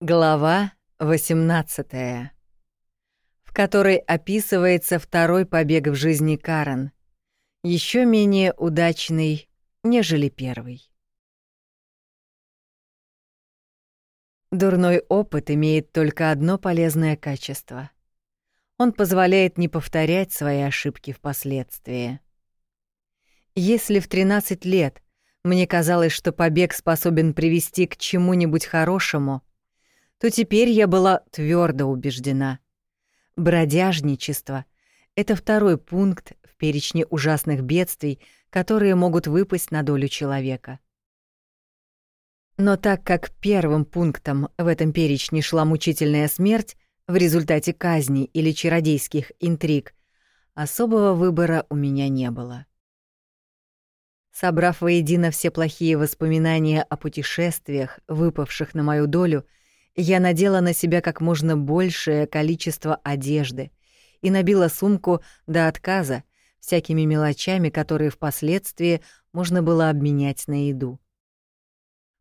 Глава 18, в которой описывается второй побег в жизни Карен, еще менее удачный, нежели первый. Дурной опыт имеет только одно полезное качество. Он позволяет не повторять свои ошибки впоследствии. Если в 13 лет мне казалось, что побег способен привести к чему-нибудь хорошему — то теперь я была твердо убеждена. Бродяжничество — это второй пункт в перечне ужасных бедствий, которые могут выпасть на долю человека. Но так как первым пунктом в этом перечне шла мучительная смерть в результате казни или чародейских интриг, особого выбора у меня не было. Собрав воедино все плохие воспоминания о путешествиях, выпавших на мою долю, я надела на себя как можно большее количество одежды и набила сумку до отказа всякими мелочами, которые впоследствии можно было обменять на еду.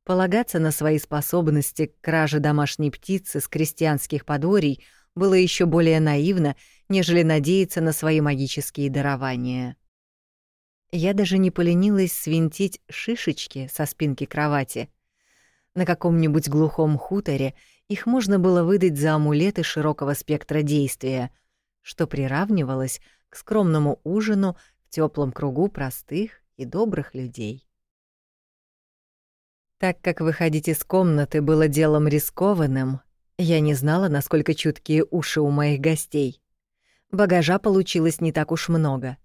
Полагаться на свои способности к краже домашней птицы с крестьянских подворий было еще более наивно, нежели надеяться на свои магические дарования. Я даже не поленилась свинтить шишечки со спинки кровати — на каком-нибудь глухом хуторе их можно было выдать за амулеты широкого спектра действия, что приравнивалось к скромному ужину в теплом кругу простых и добрых людей. Так как выходить из комнаты было делом рискованным, я не знала, насколько чуткие уши у моих гостей. Багажа получилось не так уж много.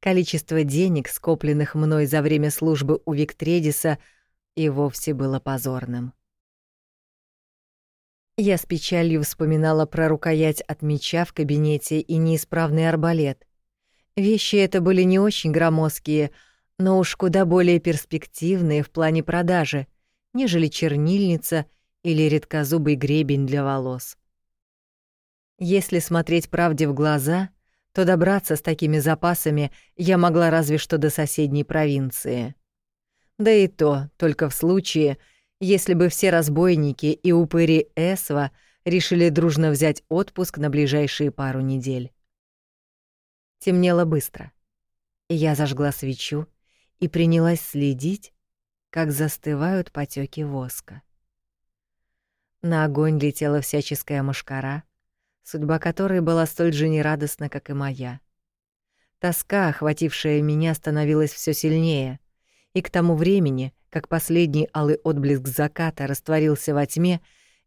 Количество денег, скопленных мной за время службы у Виктредиса, — и вовсе было позорным. Я с печалью вспоминала про рукоять от меча в кабинете и неисправный арбалет. Вещи это были не очень громоздкие, но уж куда более перспективные в плане продажи, нежели чернильница или редкозубый гребень для волос. Если смотреть правде в глаза, то добраться с такими запасами я могла разве что до соседней провинции. Да и то только в случае, если бы все разбойники и упыри Эсва решили дружно взять отпуск на ближайшие пару недель. Темнело быстро. Я зажгла свечу и принялась следить, как застывают потеки воска. На огонь летела всяческая мошкара, судьба которой была столь же нерадостна, как и моя. Тоска, охватившая меня, становилась все сильнее — и к тому времени, как последний алый отблеск заката растворился во тьме,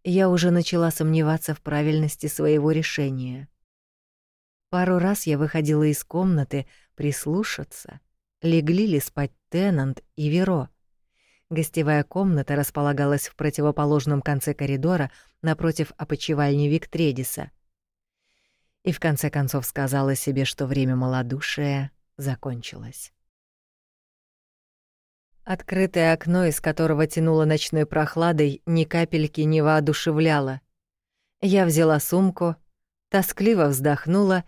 я уже начала сомневаться в правильности своего решения. Пару раз я выходила из комнаты прислушаться, легли ли спать Теннант и Веро. Гостевая комната располагалась в противоположном конце коридора напротив опочивальни Виктредиса. И в конце концов сказала себе, что время малодушия закончилось. Открытое окно, из которого тянуло ночной прохладой, ни капельки не воодушевляло. Я взяла сумку, тоскливо вздохнула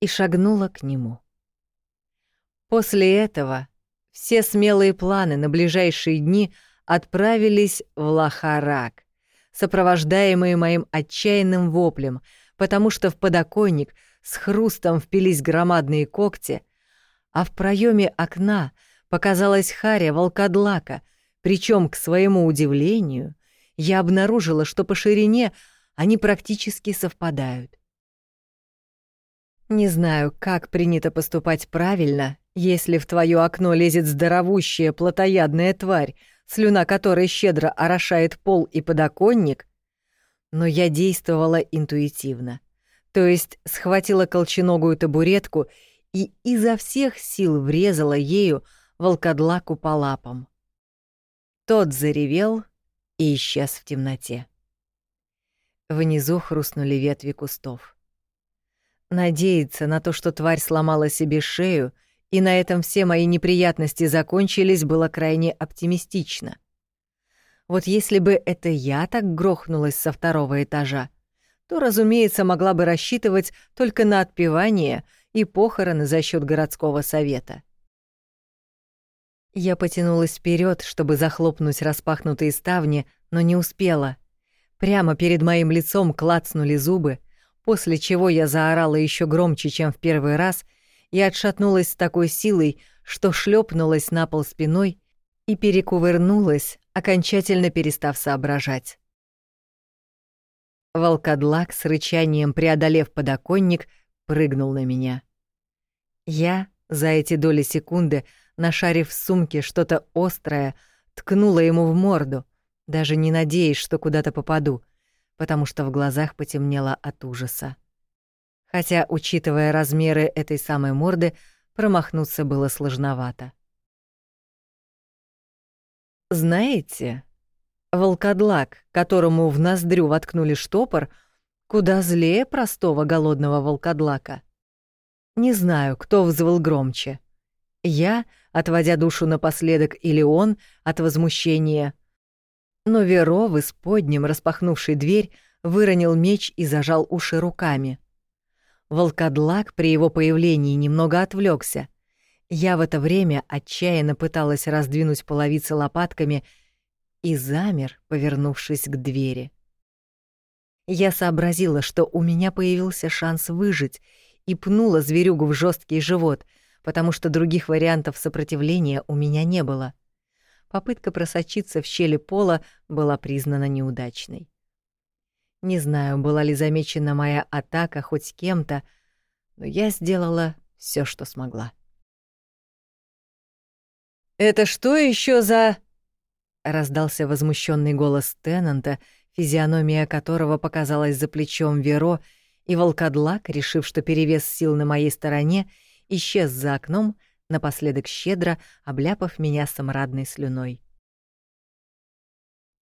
и шагнула к нему. После этого все смелые планы на ближайшие дни отправились в Лахарак, сопровождаемые моим отчаянным воплем, потому что в подоконник с хрустом впились громадные когти, а в проеме окна — показалась Харя волкодлака, причем к своему удивлению, я обнаружила, что по ширине они практически совпадают. Не знаю, как принято поступать правильно, если в твое окно лезет здоровущая плотоядная тварь, слюна которой щедро орошает пол и подоконник, но я действовала интуитивно. То есть схватила колченогую табуретку и изо всех сил врезала ею волкодлаку по лапам. Тот заревел и исчез в темноте. Внизу хрустнули ветви кустов. Надеяться на то, что тварь сломала себе шею, и на этом все мои неприятности закончились, было крайне оптимистично. Вот если бы это я так грохнулась со второго этажа, то, разумеется, могла бы рассчитывать только на отпевание и похороны за счет городского совета. Я потянулась вперед, чтобы захлопнуть распахнутые ставни, но не успела. Прямо перед моим лицом клацнули зубы, после чего я заорала еще громче, чем в первый раз, и отшатнулась с такой силой, что шлепнулась на пол спиной и перекувырнулась, окончательно перестав соображать. Волкодлак с рычанием преодолев подоконник, прыгнул на меня. Я, за эти доли секунды, нашарив в сумке что-то острое, ткнула ему в морду, даже не надеясь, что куда-то попаду, потому что в глазах потемнело от ужаса. Хотя, учитывая размеры этой самой морды, промахнуться было сложновато. Знаете, волкодлак, которому в ноздрю воткнули штопор, куда злее простого голодного волкодлака. Не знаю, кто взвыл громче. Я, отводя душу напоследок, или он от возмущения. Но Веро в исподнем, распахнувший дверь, выронил меч и зажал уши руками. Волкодлак при его появлении немного отвлекся. Я в это время отчаянно пыталась раздвинуть половицы лопатками и замер, повернувшись к двери. Я сообразила, что у меня появился шанс выжить, и пнула зверюгу в жесткий живот, потому что других вариантов сопротивления у меня не было. Попытка просочиться в щели пола была признана неудачной. Не знаю, была ли замечена моя атака хоть кем-то, но я сделала все, что смогла. «Это что еще за...» — раздался возмущенный голос Теннанта, физиономия которого показалась за плечом Веро, и волкодлак, решив, что перевес сил на моей стороне, исчез за окном, напоследок щедро обляпав меня саморадной слюной.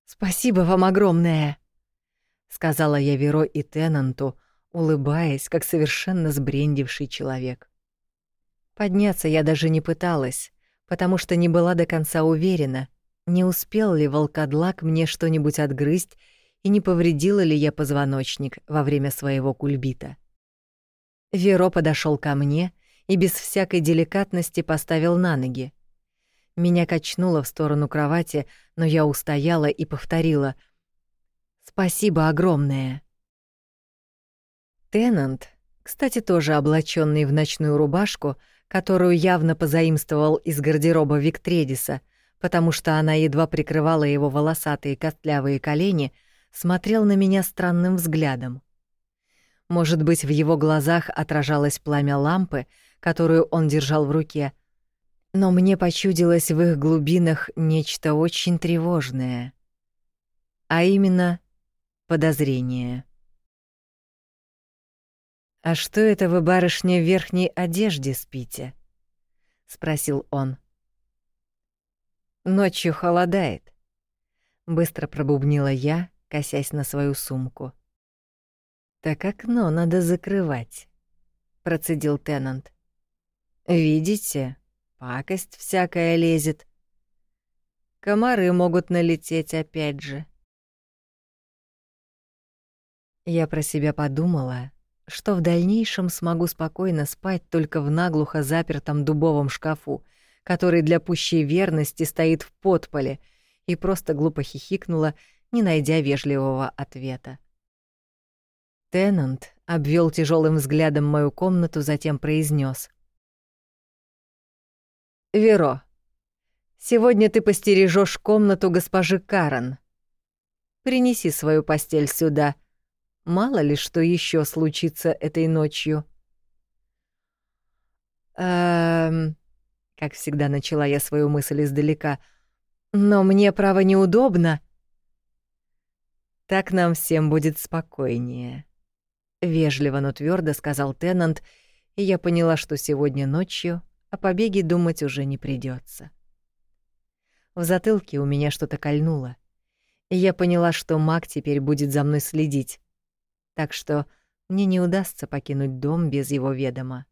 «Спасибо вам огромное!» — сказала я Веро и Теннанту, улыбаясь, как совершенно сбрендивший человек. Подняться я даже не пыталась, потому что не была до конца уверена, не успел ли волкодлак мне что-нибудь отгрызть и не повредила ли я позвоночник во время своего кульбита. Веро подошел ко мне и без всякой деликатности поставил на ноги. Меня качнуло в сторону кровати, но я устояла и повторила «Спасибо огромное». Теннант, кстати, тоже облаченный в ночную рубашку, которую явно позаимствовал из гардероба Виктредиса, потому что она едва прикрывала его волосатые костлявые колени, смотрел на меня странным взглядом. Может быть, в его глазах отражалось пламя лампы, которую он держал в руке, но мне почудилось в их глубинах нечто очень тревожное, а именно подозрение. «А что это вы, барышня, в верхней одежде спите?» — спросил он. «Ночью холодает», — быстро пробубнила я, косясь на свою сумку. «Так окно надо закрывать», — процедил Теннант. «Видите, пакость всякая лезет. Комары могут налететь опять же». Я про себя подумала, что в дальнейшем смогу спокойно спать только в наглухо запертом дубовом шкафу, который для пущей верности стоит в подполе, и просто глупо хихикнула, не найдя вежливого ответа. Теннант обвел тяжелым взглядом мою комнату, затем произнес: «Веро, сегодня ты постережешь комнату госпожи Карен. Принеси свою постель сюда. Мало ли что еще случится этой ночью». «Эм...» — как всегда начала я свою мысль издалека. «Но мне, право, неудобно». Так нам всем будет спокойнее. Вежливо, но твердо сказал Теннант, и я поняла, что сегодня ночью о побеге думать уже не придется. В затылке у меня что-то кольнуло, и я поняла, что маг теперь будет за мной следить, так что мне не удастся покинуть дом без его ведома.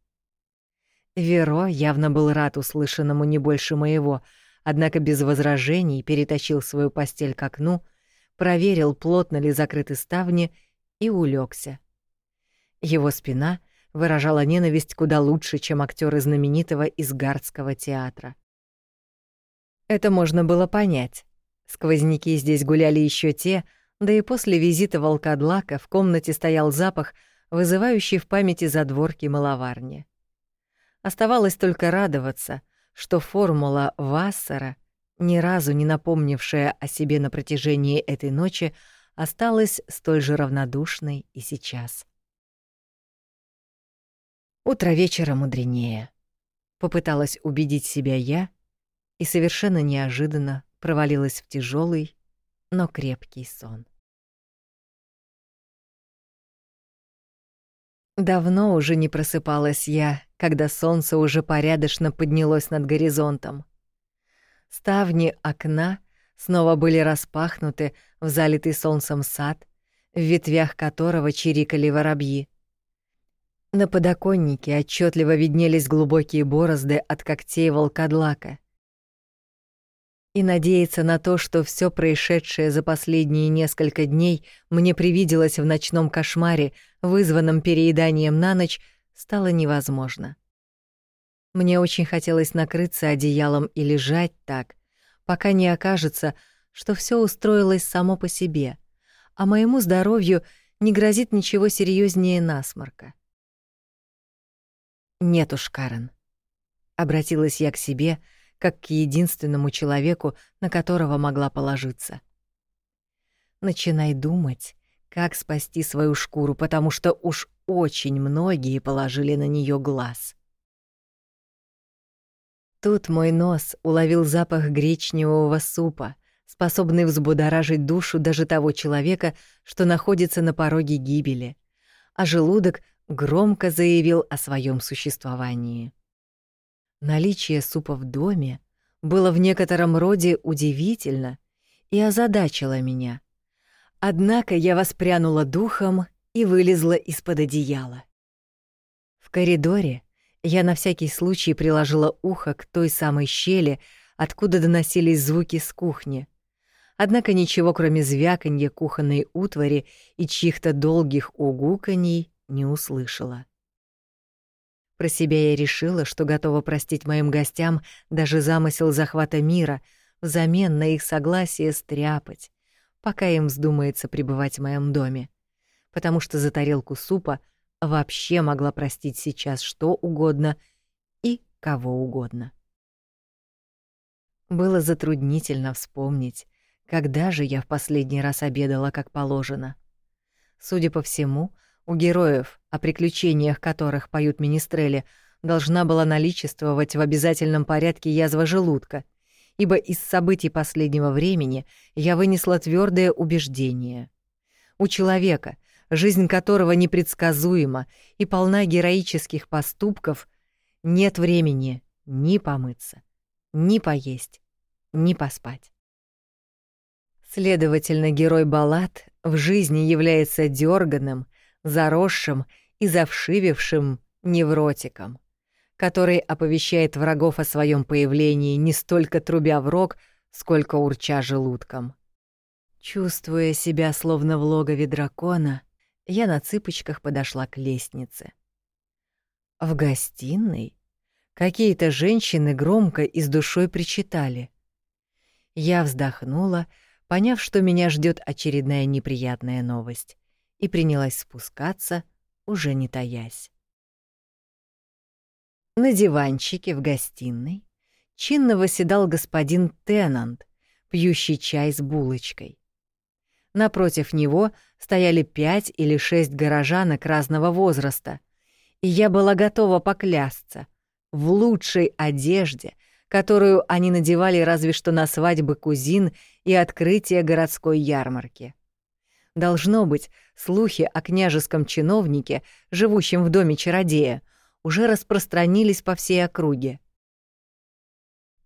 Веро явно был рад услышанному не больше моего, однако без возражений перетащил свою постель к окну — проверил, плотно ли закрыты ставни, и улегся. Его спина выражала ненависть куда лучше, чем актеры знаменитого Изгардского театра. Это можно было понять. Сквозняки здесь гуляли еще те, Да и после визита волкодлака в комнате стоял запах, вызывающий в памяти задворки маловарни. Оставалось только радоваться, что формула Вассера, ни разу не напомнившая о себе на протяжении этой ночи, осталась столь же равнодушной и сейчас. Утро вечера мудренее. Попыталась убедить себя я и совершенно неожиданно провалилась в тяжелый, но крепкий сон. Давно уже не просыпалась я, когда солнце уже порядочно поднялось над горизонтом. Ставни окна снова были распахнуты в залитый солнцем сад, в ветвях которого чирикали воробьи. На подоконнике отчетливо виднелись глубокие борозды от когтей волкодлака. И надеяться на то, что все происшедшее за последние несколько дней мне привиделось в ночном кошмаре, вызванном перееданием на ночь, стало невозможно. Мне очень хотелось накрыться одеялом и лежать так, пока не окажется, что все устроилось само по себе, а моему здоровью не грозит ничего серьезнее насморка. «Нет уж, Карен». Обратилась я к себе, как к единственному человеку, на которого могла положиться. «Начинай думать, как спасти свою шкуру, потому что уж очень многие положили на нее глаз». Тут мой нос уловил запах гречневого супа, способный взбудоражить душу даже того человека, что находится на пороге гибели, а желудок громко заявил о своем существовании. Наличие супа в доме было в некотором роде удивительно и озадачило меня. Однако я воспрянула духом и вылезла из-под одеяла. В коридоре я на всякий случай приложила ухо к той самой щели, откуда доносились звуки с кухни. Однако ничего, кроме звяканья кухонной утвари и чьих-то долгих угуканий, не услышала. Про себя я решила, что готова простить моим гостям даже замысел захвата мира взамен на их согласие стряпать, пока им вздумается пребывать в моем доме, потому что за тарелку супа вообще могла простить сейчас что угодно и кого угодно. Было затруднительно вспомнить, когда же я в последний раз обедала как положено. Судя по всему, у героев, о приключениях которых поют министрели, должна была наличествовать в обязательном порядке язва желудка, ибо из событий последнего времени я вынесла твердое убеждение. У человека, жизнь которого непредсказуема и полна героических поступков, нет времени ни помыться, ни поесть, ни поспать. Следовательно, герой баллад в жизни является дерганым, заросшим и завшивившим невротиком, который оповещает врагов о своем появлении не столько трубя в рог, сколько урча желудком. Чувствуя себя словно в логове дракона, я на цыпочках подошла к лестнице. В гостиной какие-то женщины громко и с душой причитали. Я вздохнула, поняв, что меня ждет очередная неприятная новость и принялась спускаться, уже не таясь. На диванчике в гостиной чинно восседал господин Теннант, пьющий чай с булочкой. Напротив него стояли пять или шесть горожанок разного возраста, и я была готова поклясться в лучшей одежде, которую они надевали разве что на свадьбы кузин и открытие городской ярмарки. Должно быть, слухи о княжеском чиновнике, живущем в доме чародея, уже распространились по всей округе.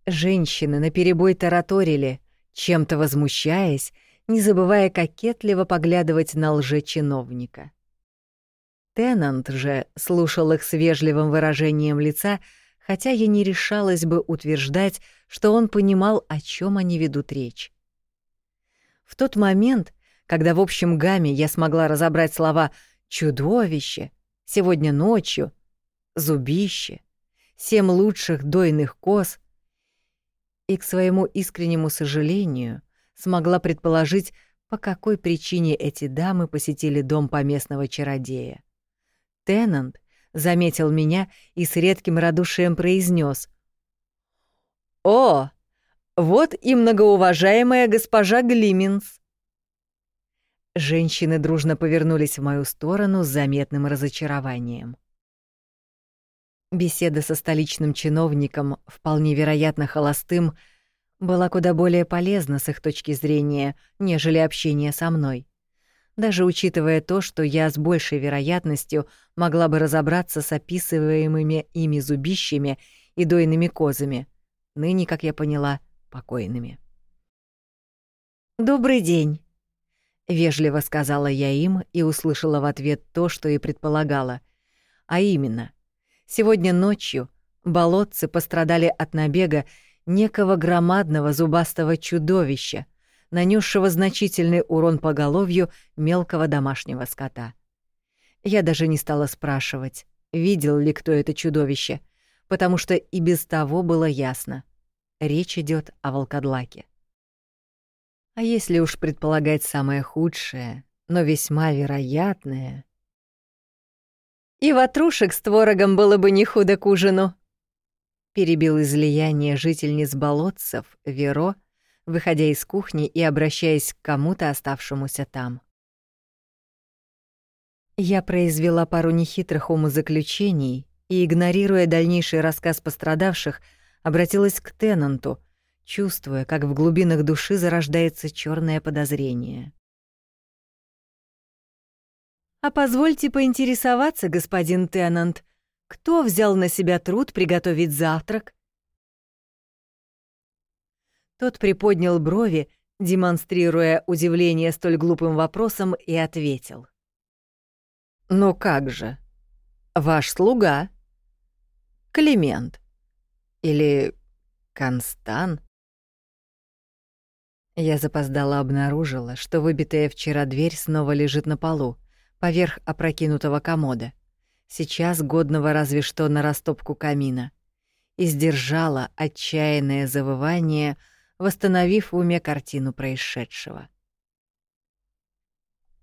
Женщины наперебой тараторили, чем-то возмущаясь, не забывая кокетливо поглядывать на лжечиновника. Теннант же слушал их с вежливым выражением лица, хотя я не решалась бы утверждать, что он понимал, о чем они ведут речь. В тот момент, когда в общем гамме я смогла разобрать слова «чудовище», «сегодня ночью», «зубище», «семь лучших дойных коз» и, к своему искреннему сожалению, смогла предположить по какой причине эти дамы посетили дом поместного чародея. Теннант заметил меня и с редким радушием произнес: «О, вот и многоуважаемая госпожа Глиминс!» Женщины дружно повернулись в мою сторону с заметным разочарованием. Беседа со столичным чиновником, вполне вероятно холостым, была куда более полезна с их точки зрения, нежели общение со мной. Даже учитывая то, что я с большей вероятностью могла бы разобраться с описываемыми ими зубищами и дойными козами, ныне, как я поняла, покойными. «Добрый день», — вежливо сказала я им и услышала в ответ то, что и предполагала. А именно, сегодня ночью болотцы пострадали от набега некого громадного зубастого чудовища, нанесшего значительный урон по головью мелкого домашнего скота. Я даже не стала спрашивать, видел ли кто это чудовище, потому что и без того было ясно. Речь идет о волкодлаке. А если уж предполагать самое худшее, но весьма вероятное... «И ватрушек с творогом было бы не худо к ужину», — перебил излияние жительниц болотцев Веро, выходя из кухни и обращаясь к кому-то оставшемуся там. Я произвела пару нехитрых умозаключений и, игнорируя дальнейший рассказ пострадавших, обратилась к Теннанту, чувствуя, как в глубинах души зарождается черное подозрение. «А позвольте поинтересоваться, господин Теннант, кто взял на себя труд приготовить завтрак?» Тот приподнял брови, демонстрируя удивление столь глупым вопросом, и ответил. «Ну как же? Ваш слуга. Климент. Или Констан?» Я запоздала обнаружила, что выбитая вчера дверь снова лежит на полу, поверх опрокинутого комода, сейчас годного разве что на растопку камина, и сдержала отчаянное завывание, восстановив в уме картину происшедшего.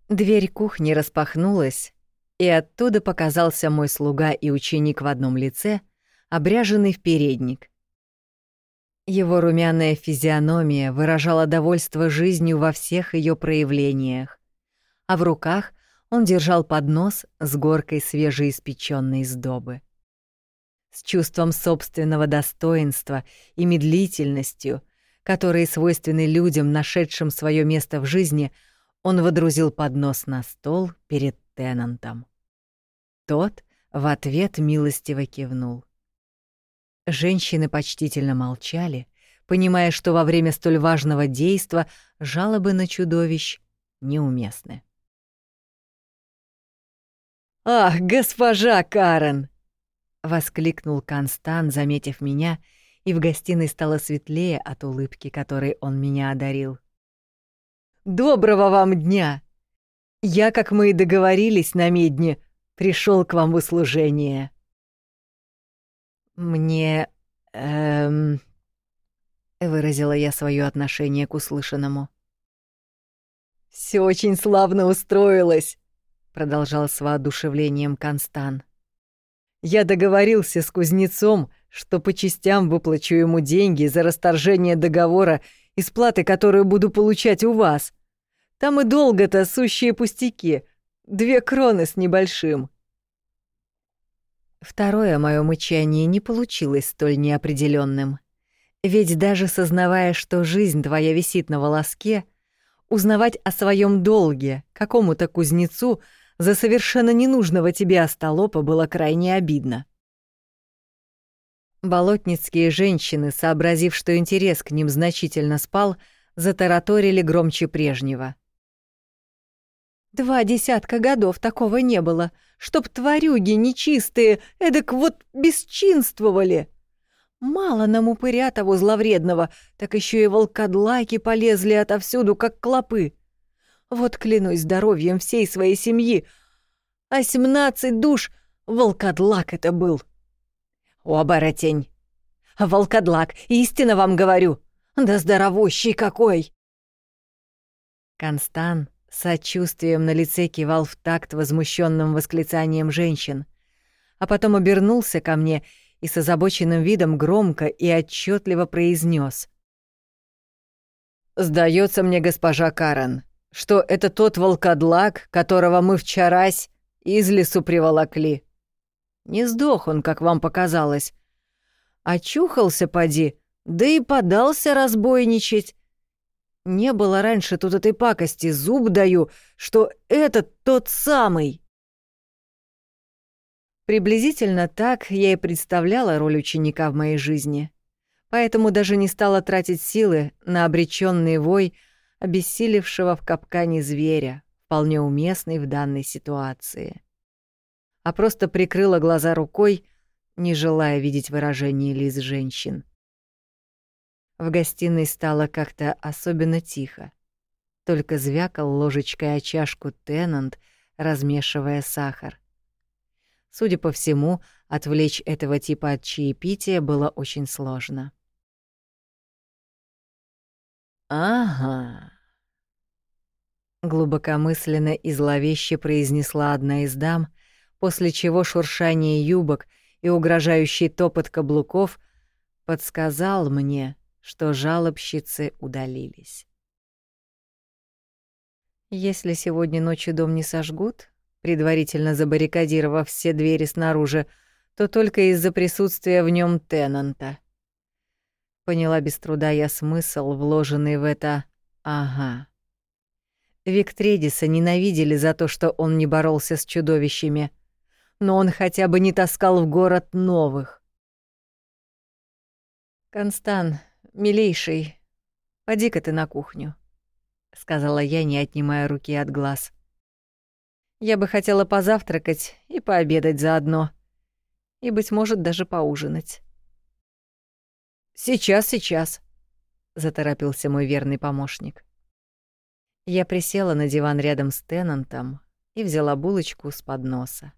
Дверь кухни распахнулась, и оттуда показался мой слуга и ученик в одном лице, обряженный в передник, его румяная физиономия выражала довольство жизнью во всех ее проявлениях, а в руках он держал поднос с горкой свежеиспеченной сдобы. С чувством собственного достоинства и медлительностью, которые свойственны людям, нашедшим свое место в жизни, он водрузил поднос на стол перед Теннантом. Тот в ответ милостиво кивнул. Женщины почтительно молчали, понимая, что во время столь важного действа жалобы на чудовищ неуместны. «Ах, госпожа Карен!» — воскликнул Констан, заметив меня, и в гостиной стало светлее от улыбки, которой он меня одарил. «Доброго вам дня! Я, как мы и договорились на медне, пришел к вам в услужение». «Мне... эм...» — выразила я свое отношение к услышанному. «Все очень славно устроилось», — продолжал с воодушевлением Констан. «Я договорился с кузнецом, что по частям выплачу ему деньги за расторжение договора и сплаты, которую буду получать у вас. Там и долго-то сущие пустяки, две кроны с небольшим. Второе мое мычание не получилось столь неопределенным. Ведь даже сознавая, что жизнь твоя висит на волоске, узнавать о своем долге какому-то кузнецу за совершенно ненужного тебе остолопа было крайне обидно. Болотницкие женщины, сообразив, что интерес к ним значительно спал, затараторили громче прежнего. Два десятка годов такого не было, чтоб тварюги нечистые эдак вот бесчинствовали. Мало нам упыря того зловредного, так еще и волкодлаки полезли отовсюду, как клопы. Вот клянусь здоровьем всей своей семьи, а семнадцать душ волкодлак это был. Оборотень! Волкодлак, истинно вам говорю, да здоровущий какой! Констан сочувствием на лице кивал в такт возмущенным восклицанием женщин, а потом обернулся ко мне и с озабоченным видом громко и отчетливо произнес: Сдается мне, госпожа Карен, что это тот волкодлак, которого мы вчерась из лесу приволокли. Не сдох он, как вам показалось. Очухался, поди, да и подался разбойничать. Не было раньше тут этой пакости, зуб даю, что этот тот самый. Приблизительно так я и представляла роль ученика в моей жизни. Поэтому даже не стала тратить силы на обреченный вой, обессилевшего в капкане зверя, вполне уместный в данной ситуации. А просто прикрыла глаза рукой, не желая видеть выражение лиц женщин. В гостиной стало как-то особенно тихо. Только звякал ложечкой о чашку Теннант, размешивая сахар. Судя по всему, отвлечь этого типа от чаепития было очень сложно. «Ага», — глубокомысленно и зловеще произнесла одна из дам, после чего шуршание юбок и угрожающий топот каблуков подсказал мне, что жалобщицы удалились. Если сегодня ночью дом не сожгут, предварительно забаррикадировав все двери снаружи, то только из-за присутствия в нем Теннанта. Поняла без труда я смысл, вложенный в это «ага». Виктредиса ненавидели за то, что он не боролся с чудовищами, но он хотя бы не таскал в город новых. «Констан, милейший, поди-ка ты на кухню», — сказала я, не отнимая руки от глаз. «Я бы хотела позавтракать и пообедать заодно, и, быть может, даже поужинать». «Сейчас, сейчас», — заторопился мой верный помощник. Я присела на диван рядом с Теннантом и взяла булочку с подноса.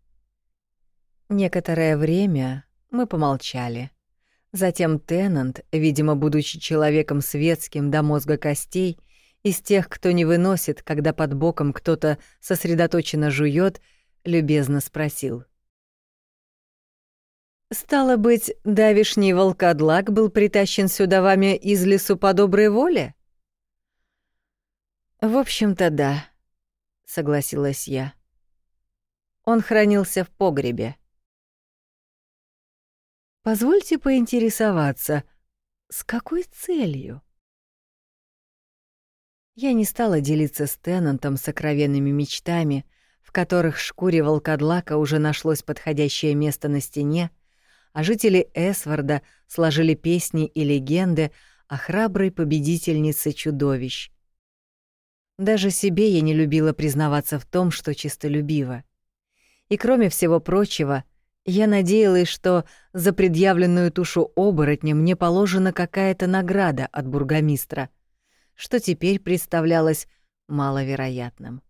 Некоторое время мы помолчали. Затем Теннант, видимо, будучи человеком светским до мозга костей, из тех, кто не выносит, когда под боком кто-то сосредоточенно жует, любезно спросил. «Стало быть, давишний волкодлак был притащен сюда вами из лесу по доброй воле?» «В общем-то, да», — согласилась я. Он хранился в погребе. Позвольте поинтересоваться, с какой целью? Я не стала делиться с Теннантом сокровенными мечтами, в которых шкуре волкодлака уже нашлось подходящее место на стене, а жители Эсварда сложили песни и легенды о храброй победительнице чудовищ. Даже себе я не любила признаваться в том, что чистолюбива. И кроме всего прочего, я надеялась, что за предъявленную тушу оборотня мне положена какая-то награда от бургомистра, что теперь представлялось маловероятным.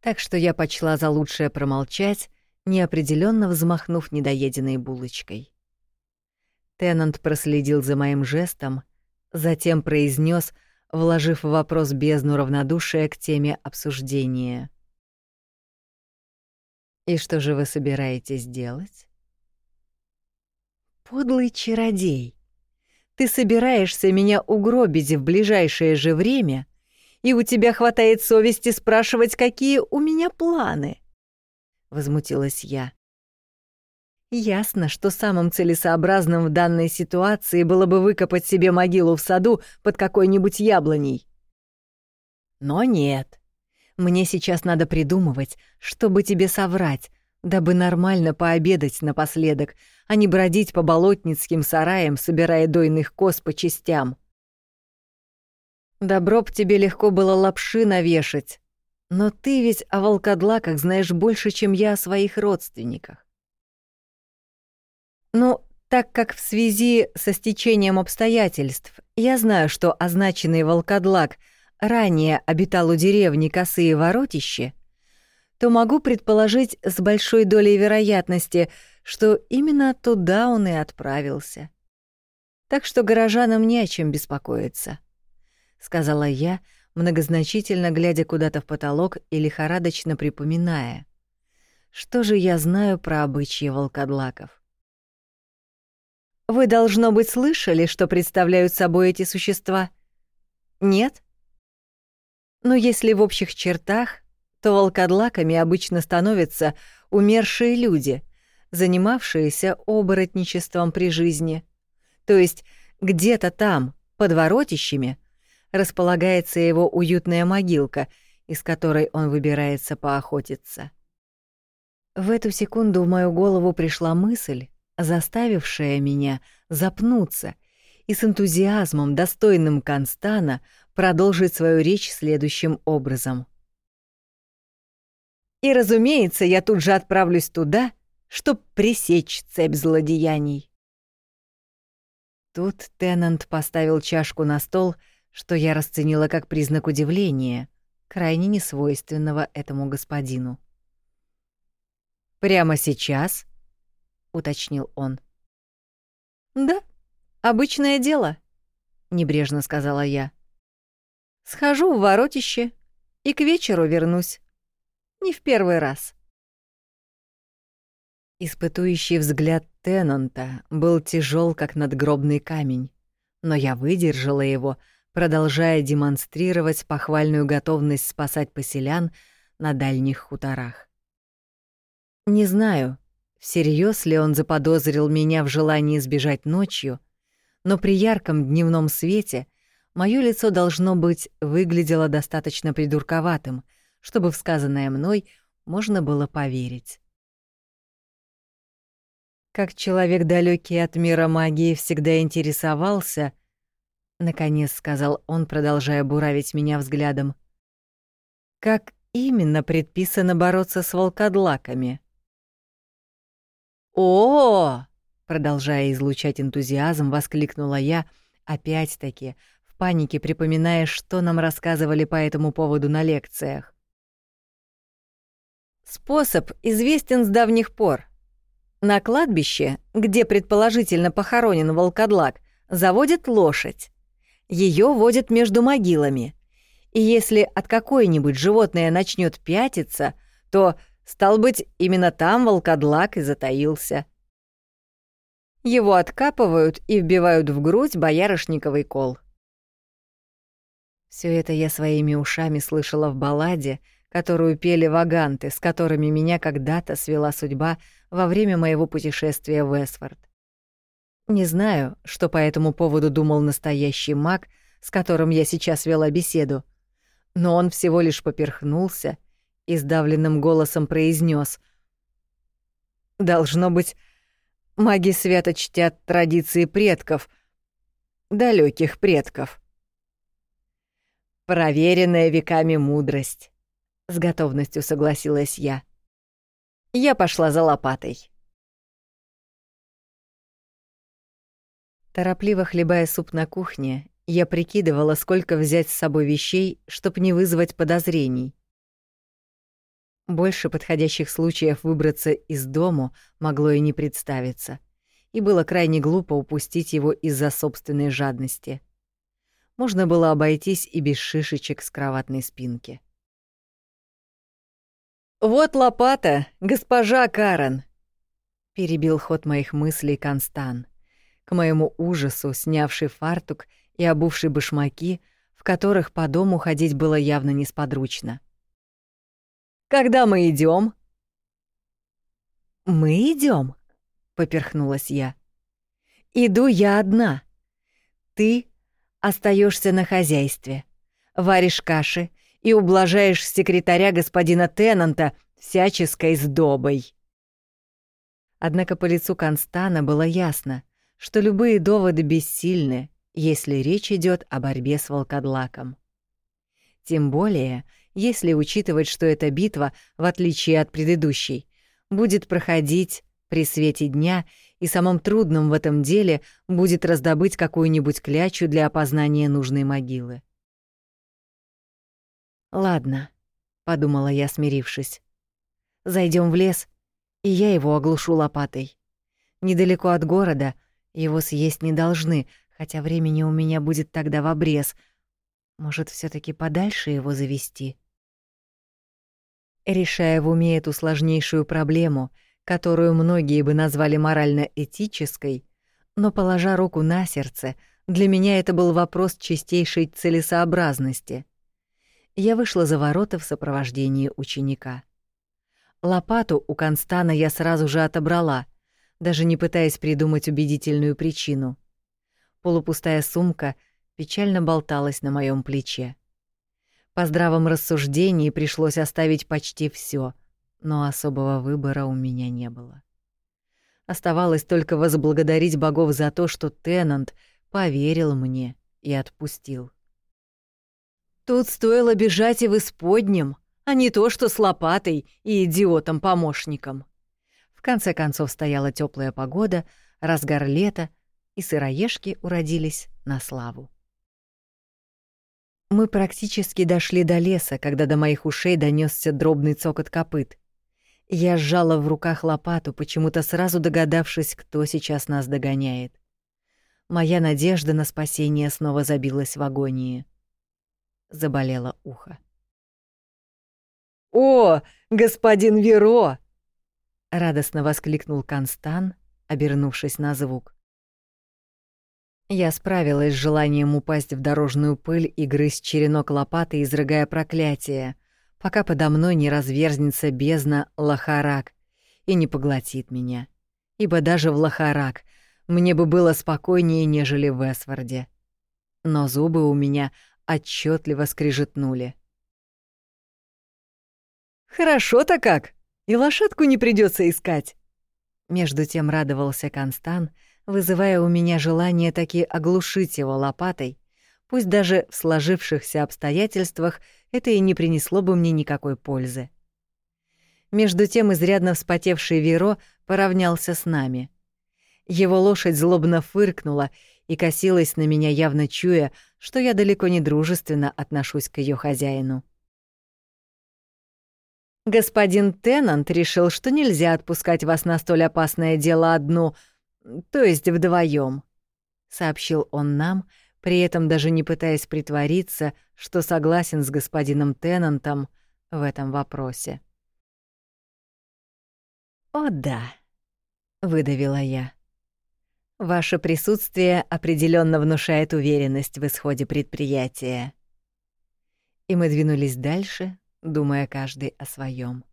Так что я почла за лучшее промолчать, неопределенно взмахнув недоеденной булочкой. Теннант проследил за моим жестом, затем произнес, вложив в вопрос бездну равнодушия к теме обсуждения. И что же вы собираетесь делать? Подлый чародей. Ты собираешься меня угробить в ближайшее же время, и у тебя хватает совести спрашивать, какие у меня планы? Возмутилась я. Ясно, что самым целесообразным в данной ситуации было бы выкопать себе могилу в саду под какой-нибудь яблоней. Но нет. Мне сейчас надо придумывать, чтобы тебе соврать, дабы нормально пообедать напоследок, а не бродить по болотницким сараям, собирая дойных коз по частям. Добро б тебе легко было лапши навешать, но ты ведь о волкодлаках знаешь больше, чем я о своих родственниках. Ну, так как в связи со стечением обстоятельств я знаю, что означенный волкодлак — ранее обитал у деревни Косые Воротище, то могу предположить с большой долей вероятности, что именно туда он и отправился. Так что горожанам не о чем беспокоиться, — сказала я, многозначительно глядя куда-то в потолок и лихорадочно припоминая. Что же я знаю про обычаи волкодлаков? Вы, должно быть, слышали, что представляют собой эти существа? Нет? Но если в общих чертах, то волкодлаками обычно становятся умершие люди, занимавшиеся оборотничеством при жизни. То есть где-то там, под воротищами, располагается его уютная могилка, из которой он выбирается поохотиться. В эту секунду в мою голову пришла мысль, заставившая меня запнуться и с энтузиазмом, достойным Констана, продолжить свою речь следующим образом. «И, разумеется, я тут же отправлюсь туда, чтобы пресечь цепь злодеяний». Тут Теннант поставил чашку на стол, что я расценила как признак удивления, крайне несвойственного этому господину. «Прямо сейчас?» — уточнил он. «Да, обычное дело», — небрежно сказала я. «Схожу в воротище и к вечеру вернусь. Не в первый раз». Испытующий взгляд Теннанта был тяжел, как надгробный камень, но я выдержала его, продолжая демонстрировать похвальную готовность спасать поселян на дальних хуторах. Не знаю, всерьез ли он заподозрил меня в желании сбежать ночью, но при ярком дневном свете мое лицо должно быть выглядело достаточно придурковатым, чтобы в сказанное мной можно было поверить. Как человек далекий от мира магии всегда интересовался, наконец сказал он, продолжая буравить меня взглядом. Как именно предписано бороться с волкодлаками? О! продолжая излучать энтузиазм, воскликнула я, опять-таки, в панике припоминая, что нам рассказывали по этому поводу на лекциях. Способ известен с давних пор. На кладбище, где предположительно похоронен волкодлак, заводят лошадь. Ее водят между могилами. И если от какое-нибудь животное начнет пятиться, то, стал быть, именно там волкодлак и затаился. Его откапывают и вбивают в грудь боярышниковый кол. Все это я своими ушами слышала в балладе, которую пели ваганты, с которыми меня когда-то свела судьба во время моего путешествия в Эсфорд. Не знаю, что по этому поводу думал настоящий маг, с которым я сейчас вела беседу, но он всего лишь поперхнулся и сдавленным голосом произнес: «Должно быть, маги свято чтят традиции предков, далеких предков». Проверенная веками мудрость. С готовностью согласилась я. Я пошла за лопатой. Торопливо хлебая суп на кухне, я прикидывала, сколько взять с собой вещей, чтобы не вызвать подозрений. Больше подходящих случаев выбраться из дому могло и не представиться, и было крайне глупо упустить его из-за собственной жадности. Можно было обойтись и без шишечек с кроватной спинки. «Вот лопата, госпожа Карен!» — перебил ход моих мыслей Констан, к моему ужасу снявший фартук и обувший башмаки, в которых по дому ходить было явно несподручно. «Когда мы идем? «Мы идем, поперхнулась я. «Иду я одна. Ты остаешься на хозяйстве, варишь каши, и ублажаешь секретаря господина Теннанта всяческой сдобой. Однако по лицу Констана было ясно, что любые доводы бессильны, если речь идет о борьбе с волкодлаком. Тем более, если учитывать, что эта битва, в отличие от предыдущей, будет проходить при свете дня, и самым трудным в этом деле будет раздобыть какую-нибудь клячу для опознания нужной могилы. «Ладно», — подумала я, смирившись. Зайдем в лес, и я его оглушу лопатой. Недалеко от города его съесть не должны, хотя времени у меня будет тогда в обрез. Может, все таки подальше его завести? Решая в уме эту сложнейшую проблему, которую многие бы назвали морально-этической, но положа руку на сердце, для меня это был вопрос чистейшей целесообразности. Я вышла за ворота в сопровождении ученика. Лопату у Констана я сразу же отобрала, даже не пытаясь придумать убедительную причину. Полупустая сумка печально болталась на моем плече. По здравом рассуждении пришлось оставить почти все, но особого выбора у меня не было. Оставалось только возблагодарить богов за то, что Теннант поверил мне и отпустил. Тут стоило бежать и в исподнем, а не то, что с лопатой и идиотом-помощником. В конце концов стояла теплая погода, разгар лета, и сыроежки уродились на славу. Мы практически дошли до леса, когда до моих ушей донесся дробный цокот копыт. Я сжала в руках лопату, почему-то сразу догадавшись, кто сейчас нас догоняет. Моя надежда на спасение снова забилась в агонии. Заболело ухо. «О, господин Веро!» — радостно воскликнул Констан, обернувшись на звук. Я справилась с желанием упасть в дорожную пыль и грызть черенок лопаты, изрыгая проклятие, пока подо мной не разверзнется бездна лохарак и не поглотит меня. Ибо даже в лохарак мне бы было спокойнее, нежели в Эсварде. Но зубы у меня отчетливо скрижетнули. Хорошо-то как! И лошадку не придется искать. Между тем радовался Констан, вызывая у меня желание таки оглушить его лопатой, пусть даже в сложившихся обстоятельствах это и не принесло бы мне никакой пользы. Между тем изрядно вспотевший Веро поравнялся с нами. Его лошадь злобно фыркнула и косилась на меня, явно чуя, что я далеко не дружественно отношусь к ее хозяину. Господин Теннант решил, что нельзя отпускать вас на столь опасное дело одну, то есть вдвоем, сообщил он нам, при этом даже не пытаясь притвориться, что согласен с господином Теннантом в этом вопросе. «О да», — выдавила я. «Ваше присутствие определенно внушает уверенность в исходе предприятия». И мы двинулись дальше, думая каждый о своем.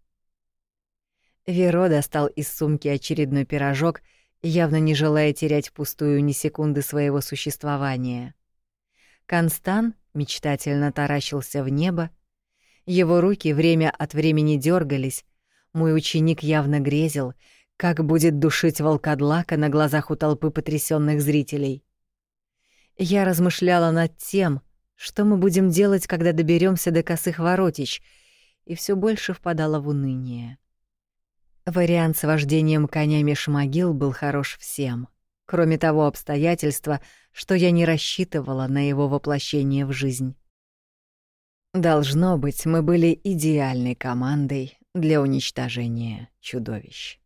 Веро достал из сумки очередной пирожок, явно не желая терять пустую ни секунды своего существования. Констан мечтательно таращился в небо, его руки время от времени дергались, мой ученик явно грезил, как будет душить волкодлака на глазах у толпы потрясенных зрителей. Я размышляла над тем, что мы будем делать, когда доберемся до косых воротищ — и все больше впадала в уныние. Вариант с вождением коня меж был хорош всем, кроме того обстоятельства, что я не рассчитывала на его воплощение в жизнь. Должно быть, мы были идеальной командой для уничтожения чудовищ.